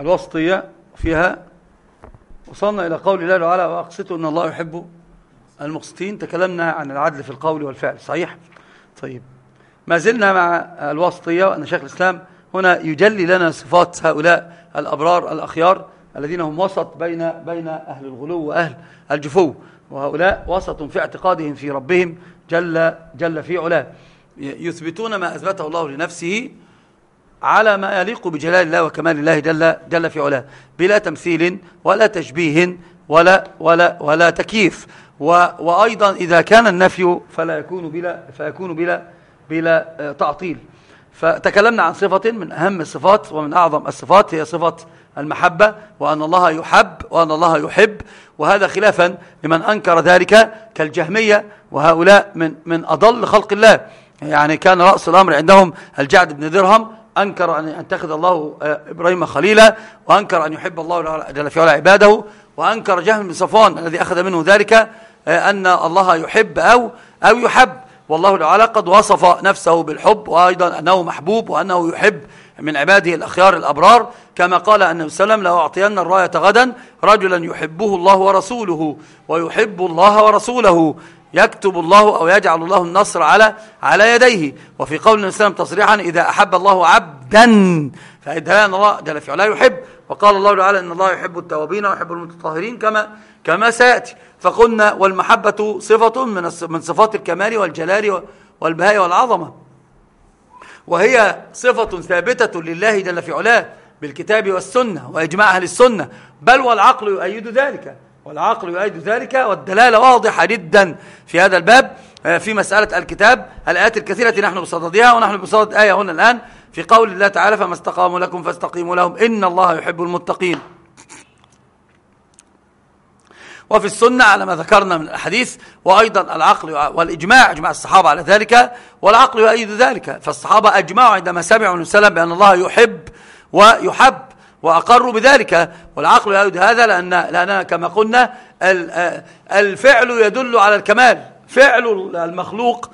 الوسطية فيها وصلنا إلى قول الله تعالى وأقسطوا أن الله يحب المقسطين. تكلمنا عن العدل في القول والفعل صحيح؟ طيب. ما زلنا مع الوسطية وأن شيخ الإسلام هنا يجلي لنا صفات هؤلاء الأبرار الأخيار الذين هم وسط بين بين أهل الغلو وأهل الجفو وهؤلاء وسط في اعتقادهم في ربهم جل جل في علاه. يثبتون ما أثبته الله لنفسه على ما يليق بجلال الله وكمال الله جل جل في علاه. بلا تمثيل ولا تشبيه ولا ولا ولا تكييف. وأيضا إذا كان النفي فلا يكون بلا فيكون بلا بلا آه، تعطيل. فتكلمنا عن صفة من أهم الصفات ومن أعظم الصفات هي صفة المحبة وأن الله يحب وأن الله يحب. وهذا خلافا لمن أنكر ذلك كالجهمية وهؤلاء من من أضل خلق الله. يعني كان رأس الأمر عندهم الجعد بن درهم أنكر أن يتخذ الله آه، إبراهيم خليلا وأنكر أن يحب الله جل في علا عباده وأنكر جهم بن صفوان الذي أخذ منه ذلك آه، أن الله يحب أو أو يحب. والله تعالى قد وصف نفسه بالحب وأيضا أنه محبوب وأنه يحب من عباده الأخيار الأبرار. كما قال النبي صلى الله عليه وسلم لو أعطينا الراية غدا رجلا يحبه الله ورسوله ويحب الله ورسوله. يكتب الله أو يجعل الله النصر على على يديه. وفي قول وسلم تصريحا إذا أحب الله عبدا فإذا أن الله جل في علاه يحب. وقال الله تعالى إن الله يحب التوابين ويحب المتطهرين كما كما سيأتي. فقلنا والمحبة صفة من من صفات الكمال والجلال والبهاء والعظمة. وهي صفة ثابتة لله جل في علاه بالكتاب والسنة وإجماع أهل السنة. بل والعقل يؤيد ذلك. والعقل يؤيد ذلك والدلالة واضحة جدا في هذا الباب آه، في مسألة الكتاب الآيات الكثيرة نحن بصددها ونحن بصدد آية هنا الآن في قول الله تعالى فما استقاموا لكم فاستقيموا لهم إن الله يحب المتقين. وفي السنة على ما ذكرنا من الحديث وأيضا العقل والإجماع أجمع الصحابة على ذلك والعقل يؤيد ذلك. فالصحابة أجمعوا عندما سمعوا من سلم بأن الله يحب ويحب وأقروا بذلك والعقل يؤيد هذا لأن لأننا كما قلنا الفعل يدل على الكمال. فعل المخلوق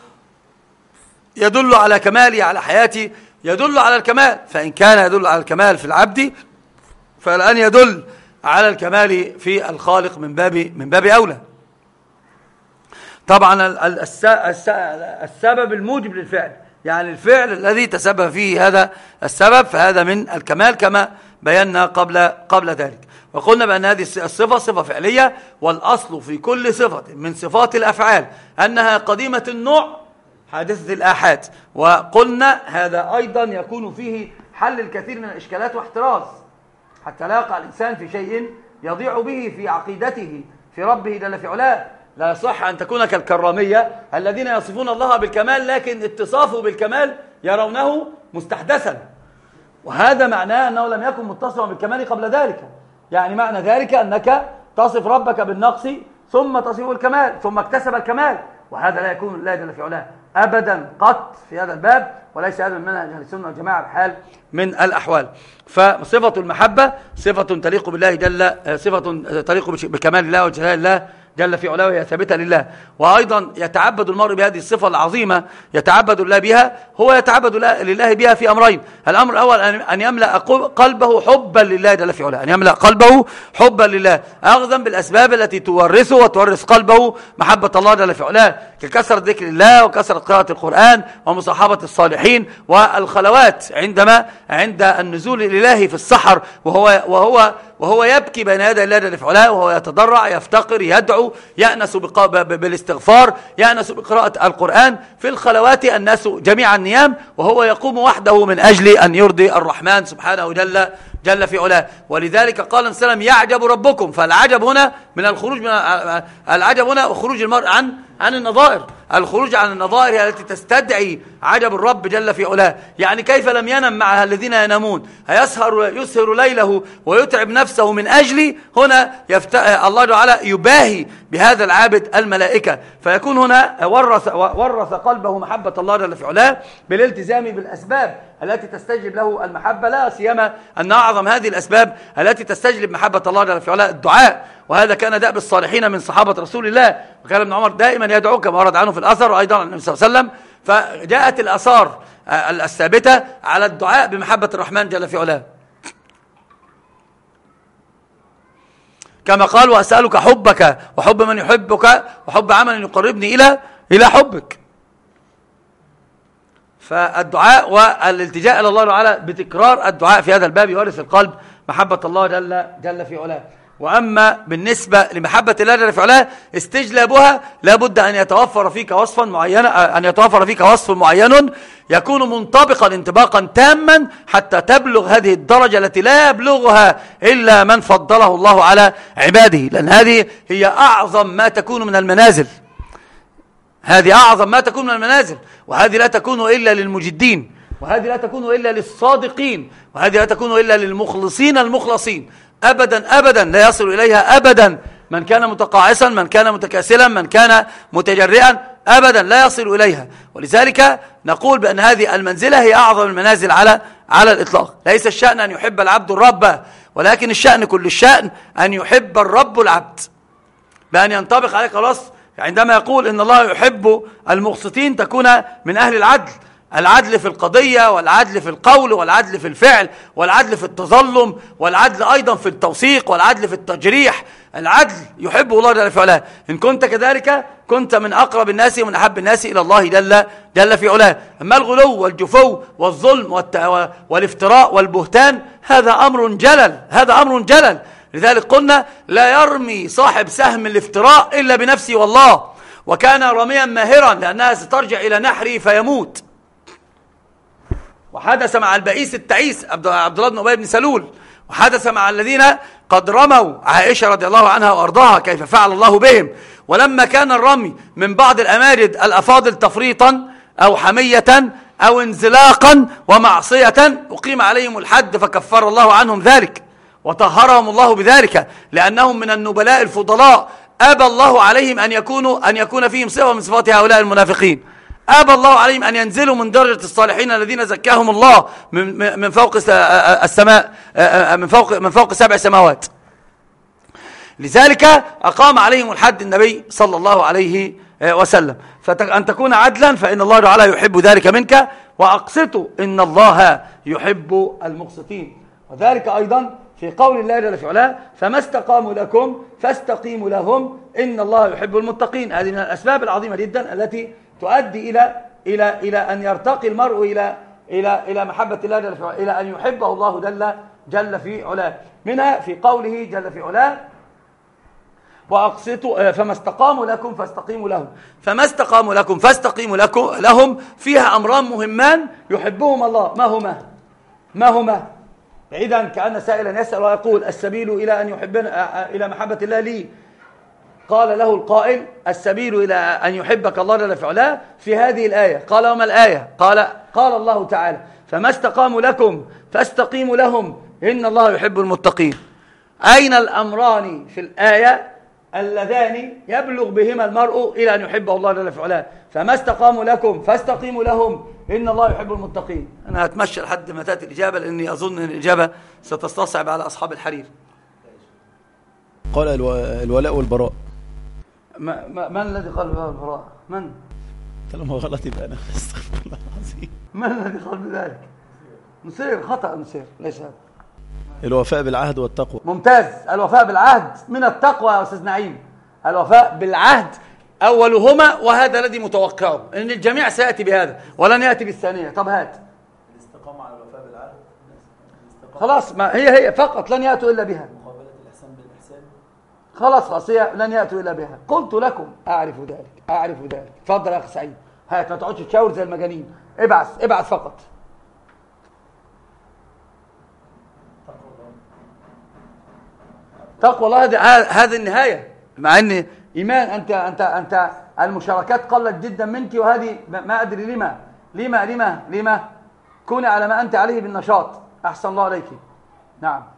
يدل على كمالي على حياتي يدل على الكمال. فإن كان يدل على الكمال في العبد فالآن يدل على الكمال في الخالق من باب من باب أولى. طبعا السبب الموجب للفعل. يعني الفعل الذي تسبب فيه هذا السبب فهذا من الكمال كما بينا قبل قبل ذلك. وقلنا بأن هذه الصفة صفة فعلية والأصل في كل صفة من صفات الأفعال أنها قديمة النوع حادثة الآحاد. وقلنا هذا أيضا يكون فيه حل الكثير من الإشكالات واحتراز. حتى لا يقع الإنسان في شيء يضيع به في عقيدته في ربه جل في علاه. لا يصح أن تكون كالكرامية الذين يصفون الله بالكمال لكن اتصافه بالكمال يرونه مستحدثا. وهذا معناه أنه لم يكن متصفا بالكمال قبل ذلك. يعني معنى ذلك أنك تصف ربك بالنقص ثم تصفه الكمال ثم اكتسب الكمال. وهذا لا يكون الله جل في علاه أبدا قط في هذا الباب وليس هذا من منهج أهل السنة والجماعة بحال من الأحوال. فصفة المحبة صفة تليق بالله جل صفة تليق بكمال الله وجلال الله جل في علاه وهي ثابتة لله. وأيضا يتعبد المرء بهذه الصفة العظيمة يتعبد الله بها هو يتعبد لله بها في أمرين. الأمر الأول أن يملأ قلبه حبا لله جل في علاه أن يملأ قلبه حبا لله. أخذا بالأسباب التي تورثه وتورث قلبه محبة الله جل في علاه ككثرة ذكر الله وكثرة قراءة القرآن ومصاحبة الصالحين والخلوات عندما عند النزول الإلهي في السحر وهو, وهو وهو يبكي بين يدي الله جل علاه وهو يتضرع يفتقر يدعو يأنس بالاستغفار يأنس بقراءة القرآن. في الخلوات الناس جميعا نيام وهو يقوم وحده من أجل أن يرضي الرحمن سبحانه جل جل في علاه. ولذلك قال وسلم يعجب ربكم. فالعجب هنا من الخروج من العجب هنا خروج المرء عن عن النظائر. الخروج عن النظائر التي تستدعي عجب الرب جل في علاه. يعني كيف لم ينم معها الذين ينامون؟ هيسهر يسهر ليله ويتعب نفسه من أجل هنا يفت... الله تعالى يباهي بهذا العابد الملائكة. فيكون هنا ورث, ورث قلبه محبة الله جل في علاه بالالتزام بالأسباب التي تستجلب له المحبة. لا سيما أن أعظم هذه الأسباب التي تستجلب محبة الله جل في علاه الدعاء. وهذا كان دأب الصالحين من صحابة رسول الله. وكان ابن عمر دائما يدعو كما ورد عنه في الأثر وأيضا النبي صلى الله عليه وسلم فجاءت الأثار الثابتة على الدعاء بمحبة الرحمن جل في علاه. كما قال وأسألك حبك وحب من يحبك وحب عمل يقربني إلى إلى حبك. فالدعاء والالتجاء إلى الله تعالى بتكرار الدعاء في هذا الباب يورث القلب محبة الله جل, جل في علاه. وأما بالنسبة لمحبة الله جل في علاه استجلابها لابد أن يتوفر فيك وصفا معينا أن يتوفر فيك وصف معين يكون منطبقا انطباقا تاما حتى تبلغ هذه الدرجة التي لا يبلغها إلا من فضله الله على عباده. لأن هذه هي أعظم ما تكون من المنازل. هذه أعظم ما تكون من المنازل. وهذه لا تكون إلا للمجدين. وهذه لا تكون إلا للصادقين. وهذه لا تكون إلا للمخلصين المخلصين. أبدا أبدا لا يصل إليها أبدا. من كان متقاعسا من كان متكاسلا من كان متجرئا أبدا لا يصل إليها. ولذلك نقول بأن هذه المنزلة هي أعظم المنازل على على الإطلاق. ليس الشأن أن يحب العبد الرب ولكن الشأن كل الشأن أن يحب الرب العبد. بأن ينطبق عليك خلاص عندما يقول إن الله يحب المقسطين تكون من أهل العدل. العدل في القضية والعدل في القول والعدل في الفعل والعدل في التظلم والعدل أيضا في التوثيق والعدل في التجريح. العدل يحبه الله جل في علاه. إن كنت كذلك كنت من أقرب الناس ومن أحب الناس إلى الله جل, جل في علاه. أما الغلو والجفو والظلم والافتراء والبهتان هذا أمر جلل. هذا أمر جلل. لذلك قلنا لا يرمي صاحب سهم الافتراء إلا بنفسه والله. وكان رميا ماهرا لأنها سترجع إلى نحره فيموت. وحدث مع البئيس التعيس عبد الله بن أبي بن سلول. وحدث مع الذين قد رموا عائشة رضي الله عنها وأرضاها كيف فعل الله بهم. ولما كان الرمي من بعض الأمارد الأفاضل تفريطا أو حمية أو انزلاقا ومعصية أقيم عليهم الحد فكفر الله عنهم ذلك وطهرهم الله بذلك لأنهم من النبلاء الفضلاء. أبى الله عليهم أن يكونوا أن يكون فيهم صفة من صفات هؤلاء المنافقين. أبى الله عليهم أن ينزلوا من درجة الصالحين الذين زكاهم الله من فوق السماء من فوق من فوق سبع سماوات. لذلك أقام عليهم الحد النبي صلى الله عليه وسلم. فأن تكون عدلا فإن الله تعالى يحب ذلك منك وأقسطوا إن الله يحب المقسطين. وذلك أيضا في قول الله جل في علاه فما استقاموا لكم فاستقيموا لهم إن الله يحب المتقين. هذه من الأسباب العظيمة جدا التي تؤدي إلى إلى إلى أن يرتقي المرء إلى إلى إلى محبة الله جل في إلى أن يحبه الله جل جل في علاه. منها في قوله جل في علاه وأقسطوا فما استقاموا لكم فاستقيموا لهم. فما استقاموا لكم فاستقيموا لكم لهم فيها أمران مهمان يحبهم الله. ما هما؟ ما هما؟ إذا كأن سائلا يسأل ويقول السبيل إلى أن يحبنا إلى محبة الله لي. قال له القائل السبيل إلى أن يحبك الله جل في علاه في هذه الآية. قال وما الآية؟ قال قال الله تعالى فما استقاموا لكم فاستقيموا لهم إن الله يحب المتقين. أين الأمران في الآية اللذان يبلغ بهما المرء إلى أن يحبه الله جل في علاه؟ فما استقاموا لكم فاستقيموا لهم إن الله يحب المتقين. أنا هتمشى لحد ما تأتي الإجابة لأني أظن أن الإجابة ستستصعب على أصحاب الحرير. قال الولاء والبراء. ما من الذي قال الولاء والبراء من؟ طالما غلط يبقى أنا استغفر الله العظيم. من الذي قال بذلك؟ نسير خطأ نسير ليس هذا. الوفاء بالعهد والتقوى. ممتاز. الوفاء بالعهد من التقوى يا أستاذ نعيم. الوفاء بالعهد أولهما وهذا الذي متوقعه. إن الجميع سيأتي بهذا ولن يأتي بالثانية. طب هات. الاستقامة على الوفاء بالعهد؟ خلاص ما هي هي فقط لن يأتوا إلا بها. خلاص هي لن يأتوا إلا بها. قلت لكم أعرف ذلك أعرف ذلك. اتفضل يا أخي سعيد. هات ما تقعدش تشاور زي المجانين. ابعث ابعث فقط. تقوى الله هذه النهاية. مع إن إيمان أنت أنت أنت المشاركات قلت جدا منك وهذه ما أدري لما. لما لما لما؟ كوني على ما أنت عليه بالنشاط. أحسن الله عليك. نعم.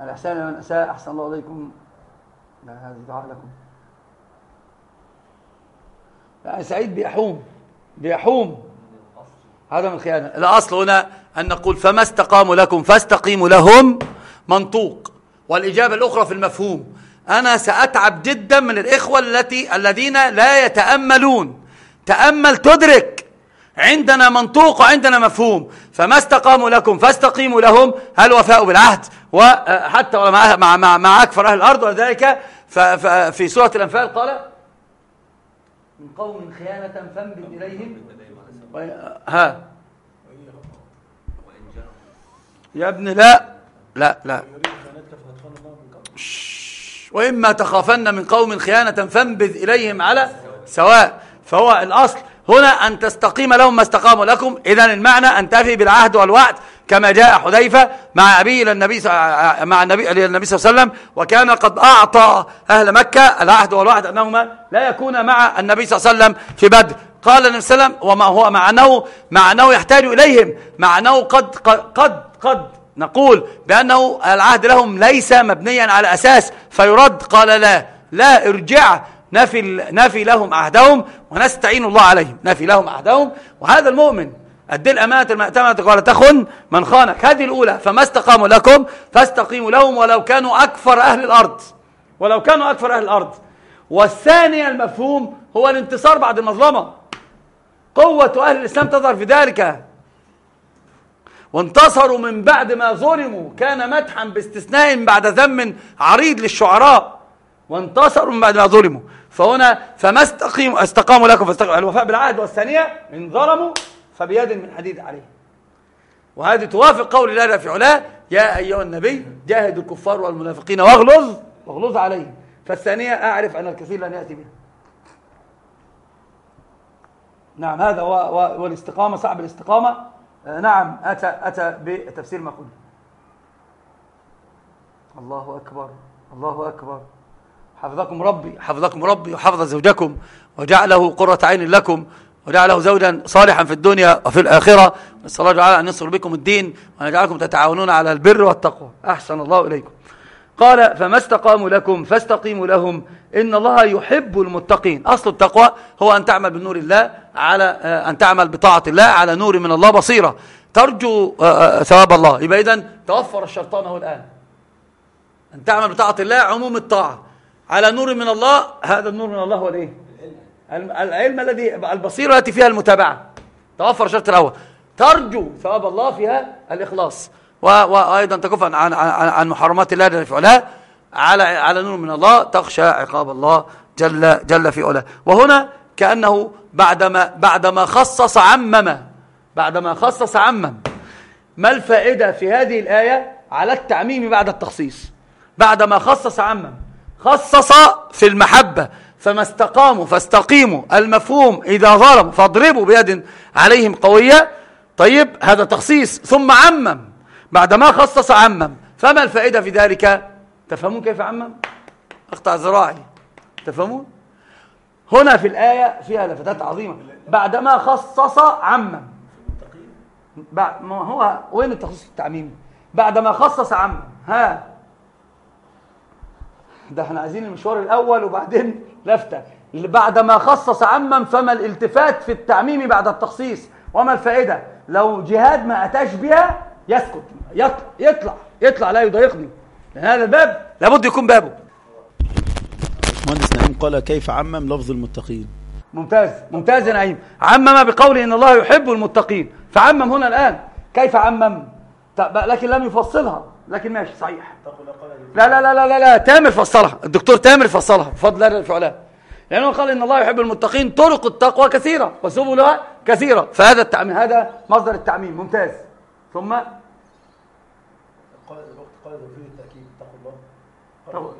الإحسان من اساء أحسن الله عليكم لا هذا دعاء لكم. لا سعيد بيحوم بيحوم. من الخيانة الأصل هنا أن نقول فما استقاموا لكم فاستقيموا لهم منطوق. والإجابة الأخرى في المفهوم. أنا سأتعب جدا من الإخوة التي الذين لا يتأملون. تأمل تدرك. عندنا منطوق وعندنا مفهوم. فما استقاموا لكم فاستقيموا لهم. هل وفاء بالعهد؟ وحتى مع, مع, مع, مع أكثر أهل الأرض ولذلك في سورة الأنفال قال من قوم خيانة فانبذ إليهم. ها. يا ابن لا. لا لا. وإما تخافن من قوم خيانة فانبذ إليهم على سواء. فهو الأصل. هنا أن تستقيم لهم ما استقاموا لكم. إذا المعنى أن تفي بالعهد والوعد كما جاء حذيفة مع أبيه إلى النبي مع النبي إلى النبي صلى الله عليه وسلم وكان قد أعطى أهل مكة العهد والوعد أنهما لا يكون مع النبي صلي الله عليه وسلم في بدر. قال النبي صلى الله عليه وسلم وما هو مع أنه مع أنه يحتاج إليهم. مع أنه قد قد قد, قد نقول بأنه العهد لهم ليس مبنيا على أساس فيرد. قال لا لا ارجع نفي, نفي لهم عهدهم ونستعين الله عليهم. نفي لهم عهدهم. وهذا المؤمن أدي الأمانة المأتمة قال تخن من خانك هذه الأولى. فما استقاموا لكم؟ فاستقيموا لهم ولو كانوا أكثر أهل الأرض. ولو كانوا أكثر أهل الأرض. والثانية المفهوم هو الانتصار بعد المظلمة. قوة أهل الإسلام تظهر في ذلك. وانتصروا من بعد ما ظلموا. كان مدحا باستثناء بعد ذم عريض للشعراء. وانتصروا من بعد ما ظلموا. فهنا فما استقيموا استقاموا لكم فاستقيموا الوفاء بالعهد والثانية إن ظلموا فبيد من حديد عليه وهذه توافق قول الله في علاه يا أيها النبي جاهد الكفار والمنافقين واغلظ واغلظ عليهم. فالثانية أعرف أن الكثير لن يأتي بها. نعم هذا والاستقامة صعب الاستقامة. آه، نعم أتى, أتى بتفسير ما قلنا. الله أكبر الله أكبر. حفظكم ربي حفظكم ربي وحفظ زوجكم وجعله قرة عين لكم وجعله زوجا صالحا في الدنيا وفي الآخرة. نسأل الله تعالى أن ينصر بكم الدين وأن يجعلكم تتعاونون على البر والتقوى. أحسن الله إليكم. قال فما استقاموا لكم فاستقيموا لهم. إن الله يحب المتقين. أصل التقوى هو أن تعمل بنور الله على آه، أن تعمل بطاعة الله على نور من الله بصيرة. ترجو آه، آه، ثواب الله. يبقى إذن توفر الشرطان هو الآن. أن تعمل بطاعة الله عموم الطاعة. على نور من الله هذا النور من الله هو الإيه؟ العلم. الذي البصيرة التي فيها المتابعة. توفر الشرط الأول. ترجو ثواب الله فيها الإخلاص. وأيضا تكف عن, عن, عن محرمات الله في علاه على على نور من الله تخشى عقاب الله جل جل في علاه. وهنا كأنه بعدما بعدما خصص عمم. بعدما خصص عمم. ما الفائدة في هذه الآية على التعميم بعد التخصيص؟ بعدما خصص عمم. خصص في المحبة. فما استقاموا فاستقيموا. المفهوم إذا ظلموا فاضربوا بيد عليهم قوية. طيب هذا تخصيص. ثم عمم. بعدما خصص عمم. فما الفائدة في ذلك؟ تفهمون كيف عمم؟ أقطع زراعي تفهمون؟ هنا في الآية فيها لفتات عظيمة. بعدما خصص عمم. بعد ما هو وين التخصيص التعميم؟ بعدما خصص عمم. ها. ده إحنا عايزين المشوار الأول وبعدين لفتة. بعدما خصص عمم فما الالتفات في التعميم بعد التخصيص. وما الفائدة؟ لو جهاد ما أتاش بها يسكت. يطلع. يطلع لا يضايقني. لأن هذا الباب لابد يكون بابه. مهندس نعيم قال كيف عمم لفظ المتقين؟ ممتاز. ممتاز يا نعيم. عمم بقوله إن الله يحب المتقين. فعمم هنا الآن. كيف عمم؟ لكن لم يفصلها. لكن ماشي صحيح. لا لا لا لا لا, لا. تامر فصلها. الدكتور تامر فصلها بفضل الله الفعلاء لأنه قال إن الله يحب المتقين طرق التقوى كثيرة وسبلها كثيرة. فهذا التعميم هذا مصدر التعميم ممتاز. ثم قال تفيد التأكيد تقوى الله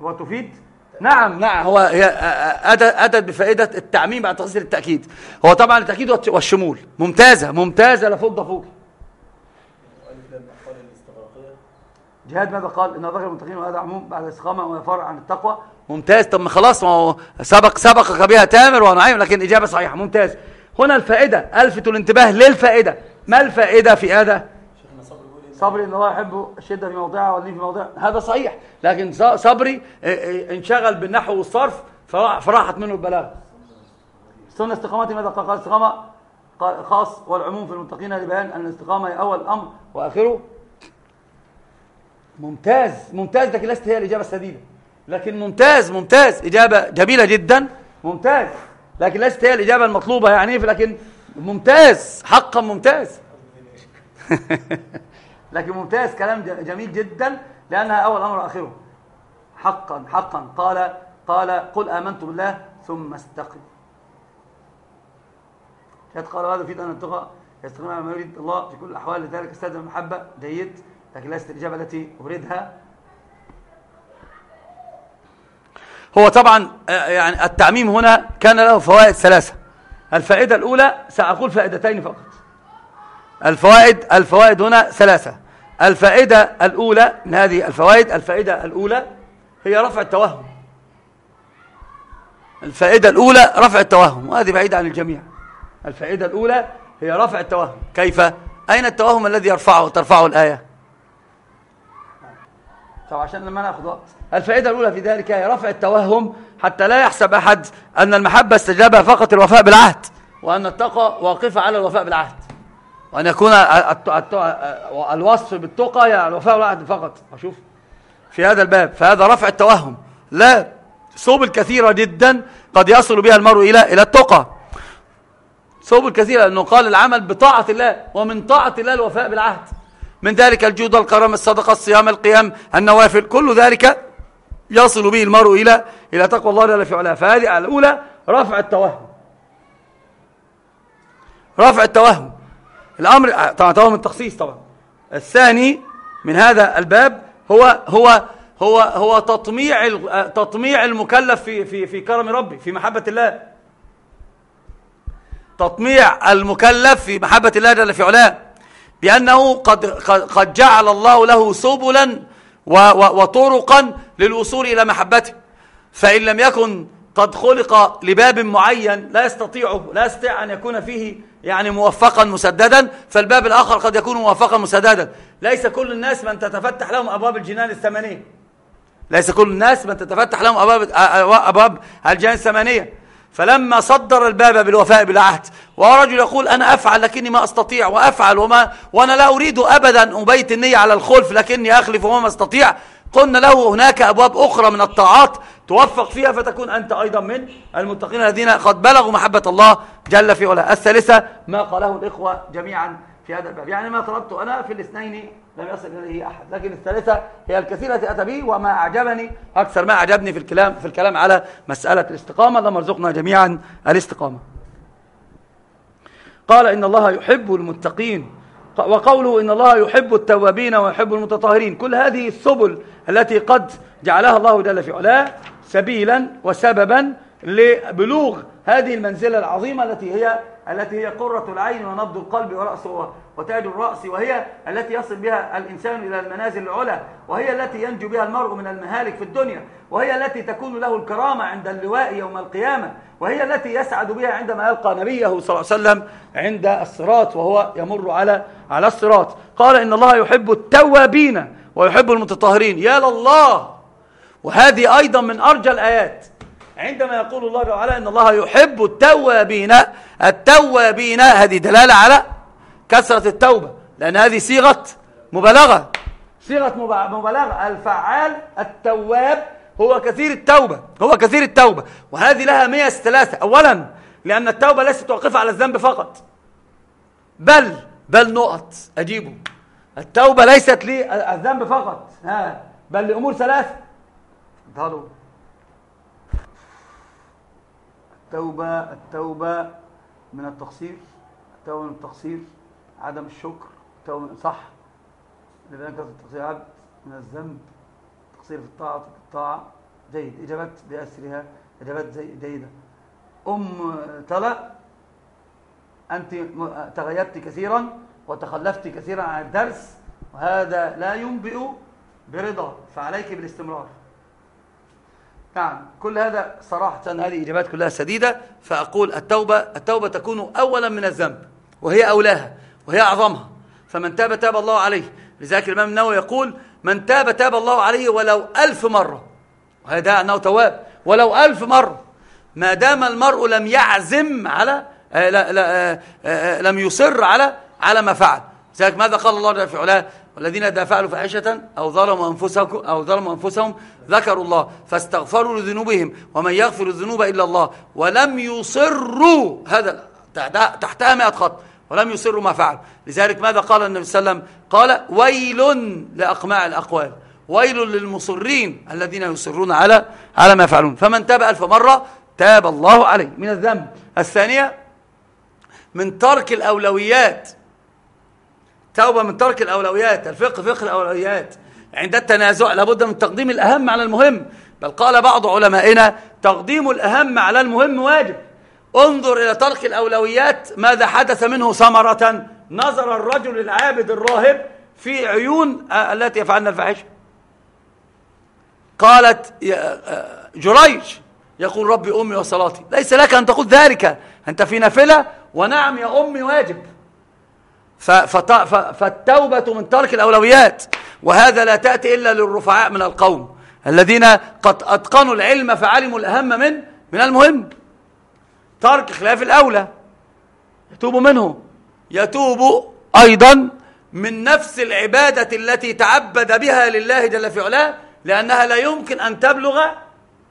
هو تفيد؟ نعم نعم. هو أتت بفائدة التعميم بعد تخصيص التأكيد. هو طبعا التأكيد والشمول. ممتازة ممتازة لفضة فوق جهاد ماذا قال؟ إن ذكر المتقين وهذا عموم بعد الاستقامة ويفرع عن التقوى. ممتاز. طب ما خلاص ما هو سبق سبقك بها تامر ونعيم لكن إجابة صحيحة. ممتاز. هنا الفائدة. ألفت الانتباه للفائدة. ما الفائدة في هذا؟ صبري إن الله يحب الشدة في موضعها واللين في موضعها. هذا صحيح. لكن صبري انشغل بالنحو والصرف فراحت منه البلاغة. سنة استقامتي ماذا قال؟ الاستقامه خاص والعموم في المتقين لبيان أن الاستقامة هي أول الامر وآخره. ممتاز ممتاز لكن لست هي الإجابة السديدة. لكن ممتاز ممتاز إجابة جميلة جدا. ممتاز. لكن لست هي الإجابة المطلوبة يعني لكن ممتاز حقا ممتاز. لكن ممتاز كلام جميل جدا لأنها أول أمر آخره. حقا حقا. قال قال قل آمنت بالله ثم استقم. قال هذا في أن التقى. يستقيم ما يريد الله في كل الأحوال لذلك استأذن المحبة. جيد. لكن ليست الإجابة التي أريدها هو طبعا آه، يعني التعميم هنا كان له فوائد ثلاثة. الفائدة الأولى سأقول فائدتين فقط. الفوائد الفوائد هنا ثلاثة. الفائدة الأولى من هذه الفوائد الفائدة الأولى هي رفع التوهم. الفائدة الأولى رفع التوهم وهذه بعيدة عن الجميع. الفائدة الأولى هي رفع التوهم. كيف؟ أين التوهم الذي يرفعه ترفعه الآية؟ طب عشان لما ناخذ وقت. الفائدة الأولى في ذلك هي رفع التوهم حتى لا يحسب أحد أن المحبة استجابها فقط الوفاء بالعهد وأن التقى واقفة على الوفاء بالعهد وأن يكون الوصف بالتقى هي الوفاء بالعهد فقط. أشوف في هذا الباب فهذا رفع التوهم. لا سبل كثيرة جدا قد يصل بها المرء إلى إلى التقى. سبل كثيرة أنه قال العمل بطاعة الله ومن طاعة الله الوفاء بالعهد. من ذلك الجود الكرم الصدقة الصيام القيام النوافل كل ذلك يصل به المرء إلى إلى تقوى الله جل في علاه فهذه الأولى رفع التوهم. رفع التوهم. الأمر طبعا توهم التخصيص طبعا. الثاني من هذا الباب هو هو هو هو تطميع تطميع المكلف في في في كرم ربي في محبة الله. تطميع المكلف في محبة الله جل في علاه بأنه قد قد جعل الله له سبلا وطرقا للوصول إلى محبته. فإن لم يكن قد خلق لباب معين لا يستطيعه لا يستطيع أن يكون فيه يعني موفقا مسددا فالباب الآخر قد يكون موفقا مسددا. ليس كل الناس من تتفتح لهم أبواب الجنان الثمانية. ليس كل الناس من تتفتح لهم أبواب, أبواب الجنان الثمانية. فلما صدر الباب بالوفاء بالعهد ورجل يقول أنا أفعل لكني ما أستطيع وأفعل وما وأنا لا أريد أبدا أبيت النية على الخلف لكني أخلف وما أستطيع. قلنا له هناك أبواب أخرى من الطاعات توفق فيها فتكون أنت أيضا من المتقين الذين قد بلغوا محبة الله جل في علاه. الثالثة ما قاله الإخوة جميعا في هذا الباب. يعني ما طلبت أنا في الاثنين لم يصل إليه أحد. لكن الثالثة هي الكثيرة أتى به وما أعجبني أكثر ما أعجبني في الكلام في الكلام على مسألة الاستقامة. اللهم ارزقنا جميعا الاستقامة. قال إن الله يحب المتقين. وقوله إن الله يحب التوابين ويحب المتطهرين. كل هذه السبل التي قد جعلها الله جل في علاه سبيلا وسببا لبلوغ هذه المنزلة العظيمة التي هي التي هي قرة العين ونبض القلب ورأسه وتاج الرأس وهي التي يصل بها الإنسان إلى المنازل العلى وهي التي ينجو بها المرء من المهالك في الدنيا وهي التي تكون له الكرامة عند اللواء يوم القيامة وهي التي يسعد بها عندما يلقى نبيه صلى الله عليه وسلم عند الصراط وهو يمر على على الصراط. قال إن الله يحب التوابين ويحب المتطهرين. يا لله! وهذه أيضا من أرجى الآيات. عندما يقول الله تعالى إن الله يحب التوابين التوابين هذه دلالة على كثرة التوبة لأن هذه صيغة مبالغة. صيغة مبالغة. الفعال التواب هو كثير التوبة هو كثير التوبة وهذه لها مية ثلاثة. أولا لأن التوبة ليست توقفها على الذنب فقط. بل بل نقط. أجيبه. التوبة ليست للذنب فقط. ها بل لأمور ثلاثة. انتهوا التوبة التوبة من التقصير التوبة من التقصير عدم الشكر التوبة من صح؟ لذلك التقصير عبد من الذنب تقصير في الطاعة في الطاعة جيد. إجابات بأسرها إجابات جيدة. أم تلا أنت تغيبت كثيرا وتخلفت كثيرا عن الدرس وهذا لا ينبئ برضا فعليك بالاستمرار. نعم. كل هذا صراحة هذه إجابات كلها سديدة فأقول التوبة التوبة تكون أولا من الذنب وهي أولاها وهي أعظمها. فمن تاب تاب الله عليه. لذلك الإمام النووي يقول من تاب تاب الله عليه ولو ألف مرة وهذا أنه تواب. ولو ألف مرة ما دام المرء لم يعزم على آه، لا لا آه، آه، لم يصر على على ما فعل. لذلك ماذا قال الله في علاه والذين إذا فعلوا فاحشة أو ظلموا أنفسهم أو ظلموا أنفسهم ذكروا الله فاستغفروا لذنوبهم ومن يغفر الذنوب إلا الله ولم يصروا هذا تحتها 100 خط ولم يصروا ما فعل. لذلك ماذا قال النبي صلى الله عليه وسلم؟ قال ويل لأقماع الأقوال ويل للمصرين الذين يصرون على على ما يفعلون. فمن تاب ألف مرة تاب الله عليه. من الذنب. الثانية من ترك الأولويات. توبة من ترك الأولويات الفقه فقه الأولويات. عند التنازع لابد من تقديم الأهم على المهم. بل قال بعض علمائنا تقديم الأهم على المهم واجب. انظر إلى ترك الأولويات ماذا حدث منه ثمرة؟ نظر الرجل العابد الراهب في عيون التي يفعلن الفاحشة. قالت جريج يقول ربي أمي وصلاتي. ليس لك أن تقول ذلك. أنت في نافلة. ونعم يا أمي واجب. فالتوبة من ترك الأولويات وهذا لا تأتي إلا للرفعاء من القوم الذين قد أتقنوا العلم فعلموا الأهم من من المهم. ترك خلاف الأولى يتوب منه. يتوب أيضا من نفس العبادة التي تعبد بها لله جل في علاه لأنها لا يمكن أن تبلغ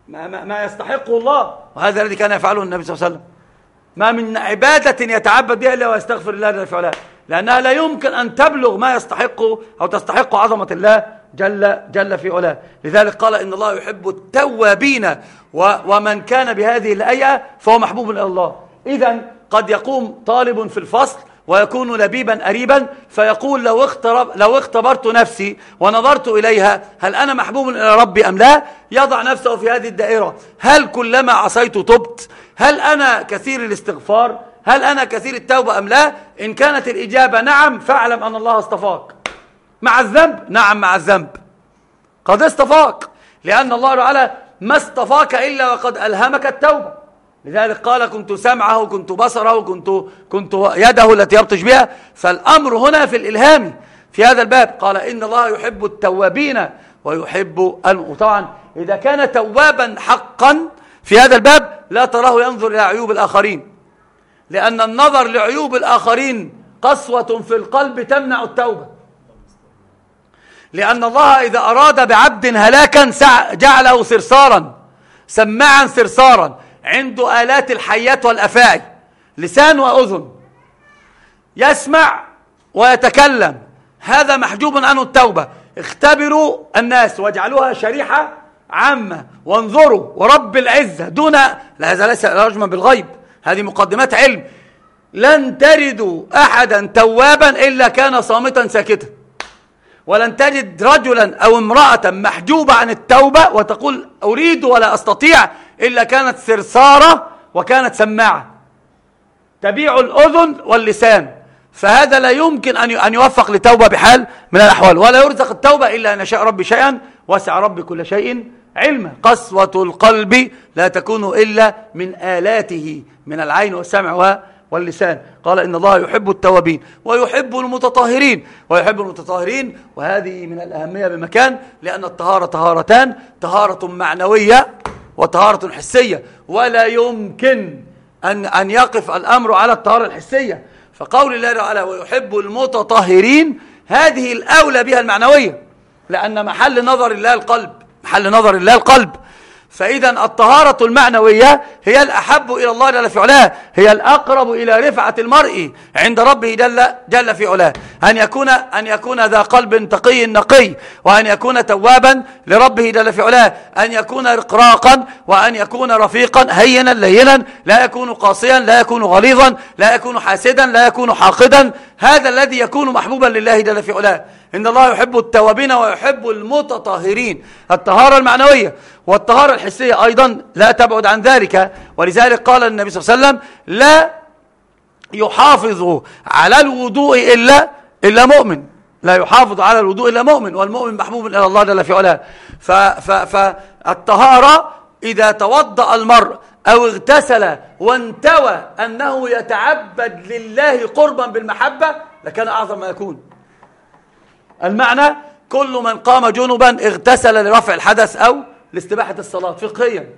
ما, ما, ما يستحقه الله. وهذا الذي كان يفعله النبي صلى الله عليه وسلم. ما من عبادة يتعبد بها إلا ويستغفر الله جل في علاه. لأنها لا يمكن أن تبلغ ما يستحقه أو تستحق عظمة الله جل, جل في علاه. لذلك قال إن الله يحب التوابين ومن كان بهذه الآية فهو محبوب إلى الله. إذا قد يقوم طالب في الفصل ويكون لبيبا أريبا فيقول لو, اخترب لو اختبرت نفسي ونظرت إليها هل أنا محبوب إلى ربي أم لا؟ يضع نفسه في هذه الدائرة. هل كلما عصيت تبت هل أنا كثير الاستغفار؟ هل أنا كثير التوبة أم لا؟ إن كانت الإجابة نعم فاعلم أن الله اصطفاك. مع الذنب؟ نعم مع الذنب. قد اصطفاك. لأن الله تعالى ما اصطفاك إلا وقد ألهمك التوبة. لذلك قال كنت سمعه كنت بصره كنت, كنت يده التي يبطش بها. فالأمر هنا في الإلهام في هذا الباب. قال إن الله يحب التوابين ويحب وطبعا إذا كان توابا حقا في هذا الباب لا تراه ينظر إلى عيوب الآخرين. لأن النظر لعيوب الآخرين قسوة في القلب تمنع التوبة. لأن الله إذا أراد بعبد هلاكا جعله سرسارا سماعا سرسارا عنده آلات الحيات والأفاعي لسان وأذن يسمع ويتكلم هذا محجوب عنه التوبة. اختبروا الناس واجعلوها شريحة عامة وانظروا ورب العزة دون لا هذا ليس رجما بالغيب. هذه مقدمات علم. لن تردوا أحدا توابا إلا كان صامتا ساكتا. ولن تجد رجلا أو امرأة محجوبة عن التوبة وتقول أريد ولا أستطيع إلا كانت سرسارة وكانت سماعة. تبيع الأذن واللسان. فهذا لا يمكن أن يوفق لتوبة بحال من الأحوال. ولا يرزق التوبة إلا أن يشاء ربي شيئا. وسع ربي كل شيء علما. قسوة القلب لا تكون إلا من آلاته من العين والسمع واللسان. قال إن الله يحب التوابين ويحب المتطهرين. ويحب المتطهرين وهذه من الأهمية بمكان لأن الطهارة طهارتان طهارة معنوية وطهارة حسية. ولا يمكن أن, أن يقف الأمر على الطهارة الحسية. فقول الله تعالى ويحب المتطهرين هذه الأولى بها المعنوية لأن محل نظر الله القلب. محل نظر الله القلب. فإذا الطهارة المعنوية هي الأحب إلى الله جل في علاه هي الأقرب إلى رفعة المرء عند ربه جل, جل في علاه. أن يكون, أن يكون ذا قلب تقي نقي وأن يكون توابا لربه جل في علاه. أن يكون رقراقا وأن يكون رفيقا هينا لينا. لا يكون قاسيا لا يكون غليظا لا يكون حاسدا لا يكون حاقدا. هذا الذي يكون محبوبا لله جل في علاه. إن الله يحب التوابين ويحب المتطهرين. الطهارة المعنوية والطهارة الحسية أيضا لا تبعد عن ذلك. ولذلك قال النبي صلى الله عليه وسلم لا يحافظ على الوضوء إلا, إلا مؤمن. لا يحافظ على الوضوء إلا مؤمن والمؤمن محبوب إلى الله جل في علاه. فالطهارة إذا توضأ المرء أو اغتسل وانتوى أنه يتعبد لله قربا بالمحبة لكان أعظم ما يكون. المعنى كل من قام جنبا اغتسل لرفع الحدث أو لاستباحة الصلاة فقهيا.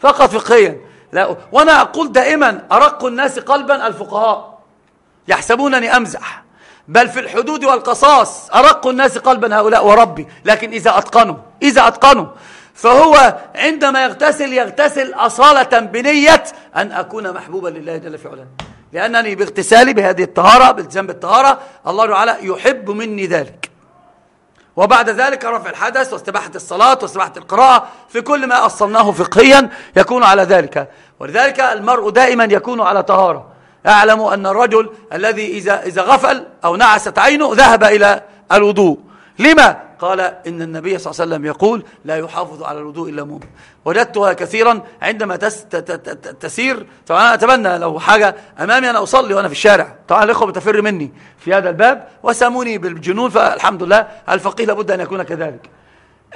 فقط فقهيا. لا وأنا أقول دائما أرق الناس قلبا الفقهاء. يحسبونني أمزح. بل في الحدود والقصاص أرق الناس قلبا هؤلاء وربي. لكن إذا أتقنوا إذا أتقنوا. فهو عندما يغتسل يغتسل أصالة بنية أن أكون محبوبا لله جل في علاه. لأنني باغتسالي بهذه الطهارة بالتزام بالطهارة الله تعالى يحب مني ذلك. وبعد ذلك رفع الحدث واستباحة الصلاة واستباحة القراءة في كل ما أصلناه فقهيا يكون على ذلك. ولذلك المرء دائما يكون على طهارة. أعلم أن الرجل الذي إذا, إذا غفل أو نعست عينه ذهب إلى الوضوء. لما؟ قال إن النبي صلى الله عليه وسلم يقول لا يحافظ على الوضوء إلا مؤمن. وجدتها كثيرا عندما تس تسير. طبعا أنا أتمنى لو حاجة أمامي أنا أصلي وأنا في الشارع. طبعا الإخوة بتفر مني في هذا الباب وسموني بالجنون فالحمد لله الفقيه لابد أن يكون كذلك.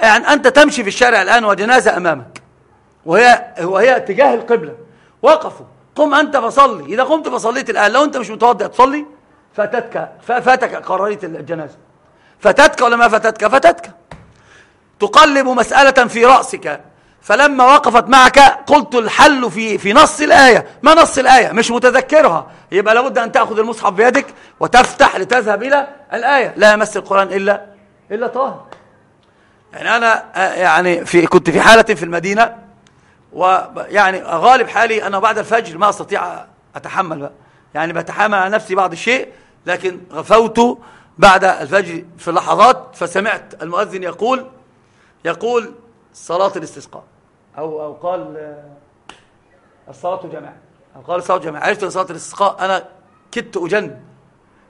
يعني أنت تمشي في الشارع الآن وجنازة أمامك. وهي, وهي اتجاه القبلة. وقفوا. قم أنت فصلي. إذا قمت فصليت الآن لو أنت مش متوضع تصلي فاتتك فاتك قرارية الجنازة. فتتك ولا ما فتتك؟ فتتك. تقلب مسألة في رأسك. فلما وقفت معك قلت الحل في في نص الآية. ما نص الآية؟ مش متذكرها. يبقى لابد أن تأخذ المصحف بيدك وتفتح لتذهب إلى الآية. لا يمس القرآن إلا إلا طاهر يعني أنا يعني في كنت في حالة في المدينة ويعني غالب حالي أنا بعد الفجر ما أستطيع أتحمل. بقى يعني بتحامل على نفسي بعض الشيء لكن غفوت بعد الفجر في لحظات فسمعت المؤذن يقول يقول صلاة الاستسقاء. أو, أو قال الصلاة جماعة. أو قال الصلاة جماعة. عرفت صلاة الاستسقاء أنا كدت أجن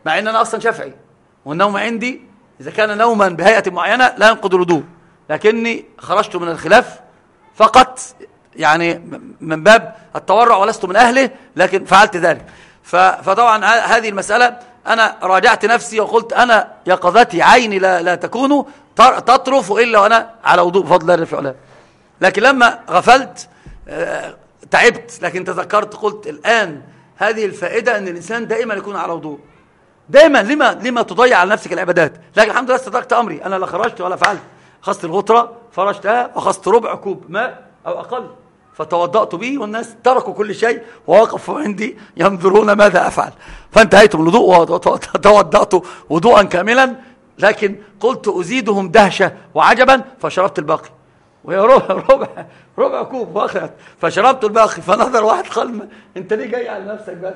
مع أن أنا أصلا شافعي. والنوم عندي إذا كان نوما بهيئة معينة لا ينقض الوضوء. لكني خرجت من الخلاف فقط يعني من باب التورع ولست من أهله لكن فعلت ذلك. فطبعا هذه المسألة أنا راجعت نفسي وقلت أنا يقظتي عيني لا, لا تكون تطرف إلا وأنا على وضوء فضل الله علاه لكن لما غفلت آه، تعبت لكن تذكرت قلت الآن هذه الفائدة أن الإنسان دائما يكون على وضوء. دائما لما لما تضيع على نفسك العبادات. لكن الحمد لله استدركت أمري. أنا لا خرجت ولا فعلت. خصت الغطرة فرشتها وخصت ربع كوب ماء أو أقل. فتوضأت به والناس تركوا كل شيء ووقفوا عندي ينظرون ماذا أفعل. فانتهيت من الوضوء وتوضأت وضوءا كاملا لكن قلت أزيدهم دهشة وعجبا فشربت الباقي. وهي ربع ربع كوب وأخذت. فشربت الباقي فنظر واحد قال أنت ليه جاي على نفسك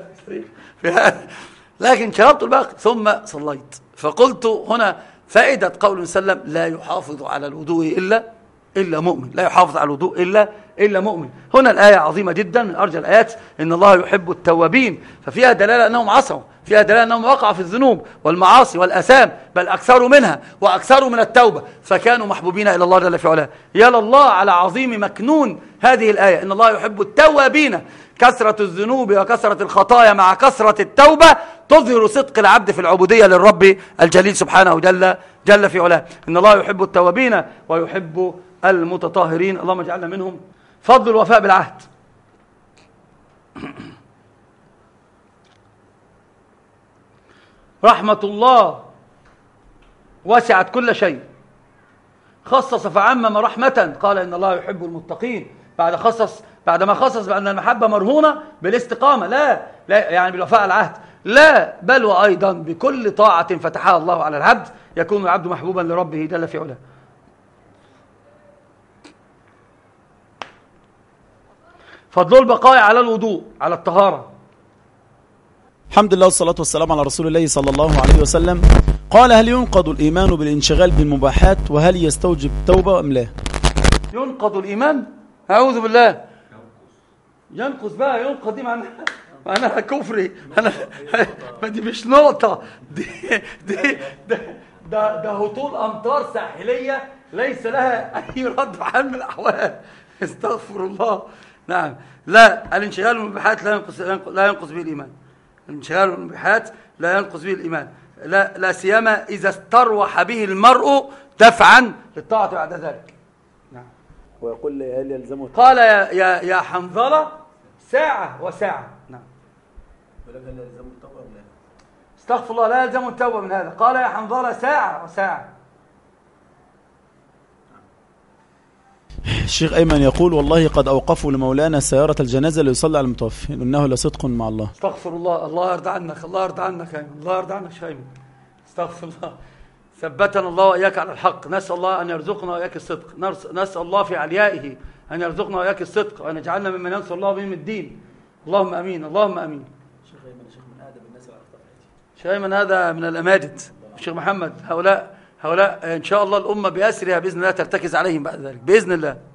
هذا. لكن شربت الباقي ثم صليت. فقلت هنا فائدة قول وسلم لا يحافظ على الوضوء إلا إلا مؤمن لا يحافظ على الوضوء إلا إلا مؤمن. هنا الآية عظيمة جدا من أرجى الآيات إن الله يحب التوابين ففيها دلالة أنهم عصوا فيها دلالة أنهم وقعوا في الذنوب والمعاصي والأسام بل أكثروا منها وأكثروا من التوبة فكانوا محبوبين إلى الله جل في علاه. يا لله على عظيم مكنون هذه الآية إن الله يحب التوابين. كثرة الذنوب وكثرة الخطايا مع كثرة التوبة تظهر صدق العبد في العبودية للرب الجليل سبحانه جل, جل في علاه. إن الله يحب التوابين ويحب المتطهرين اللهم اجعلنا منهم. فضل الوفاء بالعهد. رحمة الله وسعت كل شيء. خصص فعمم رحمة قال إن الله يحب المتقين. بعد خصص بعد ما خصص بأن المحبة مرهونة بالاستقامة. لا لا يعني بالوفاء العهد لا بل وأيضا بكل طاعة فتحها الله على العبد يكون العبد محبوبا لربه جل في علاه. فضل البقاء على الوضوء على الطهارة. الحمد لله والصلاة والسلام على رسول الله صلى الله عليه وسلم. قال هل ينقض الإيمان بالانشغال بالمباحات؟ وهل يستوجب توبة أم لا؟ ينقض الإيمان؟ أعوذ بالله. ينقص بقى ينقض دي معناها معناها كفري أنا ما دي مش نقطة. دي دي ده ده, ده هطول أمطار ساحلية ليس لها أي رد حال من الأحوال استغفر الله. نعم. لا الانشغال بالمبيحات لا ينقص لا ينقص به الإيمان. الانشغال بالمبيحات لا ينقص به الإيمان. لا, لا سيما إذا استروح به المرء دفعا للطاعة بعد ذلك. نعم. ويقول هل يلزمه قال يا, يا, يا حنظلة ساعة وساعة. نعم. هل يلزمه التوبة استغفر الله لا يلزمه التوبة من هذا. قال يا حنظلة ساعة وساعة. الشيخ أيمن يقول والله قد أوقفوا لمولانا سيارة الجنازة ليصلي على المتوفي إنه لصدق مع الله. استغفر الله. الله يرضى عنك. الله يرضى عنك أيمن الله يرضى عنك يا أيمن استغفر الله. ثبتنا الله وإياك على الحق. نسأل الله أن يرزقنا وإياك الصدق. نسأل الله في عليائه أن يرزقنا وإياك الصدق. وأن يجعلنا ممن ينصر الله بهم الدين. اللهم أمين. اللهم أمين. شيخ شيخ أيمن هذا من الأماجد الشيخ محمد هؤلاء هؤلاء إن شاء الله الأمة بأسرها بإذن الله ترتكز عليهم بعد ذلك. بإذن الله.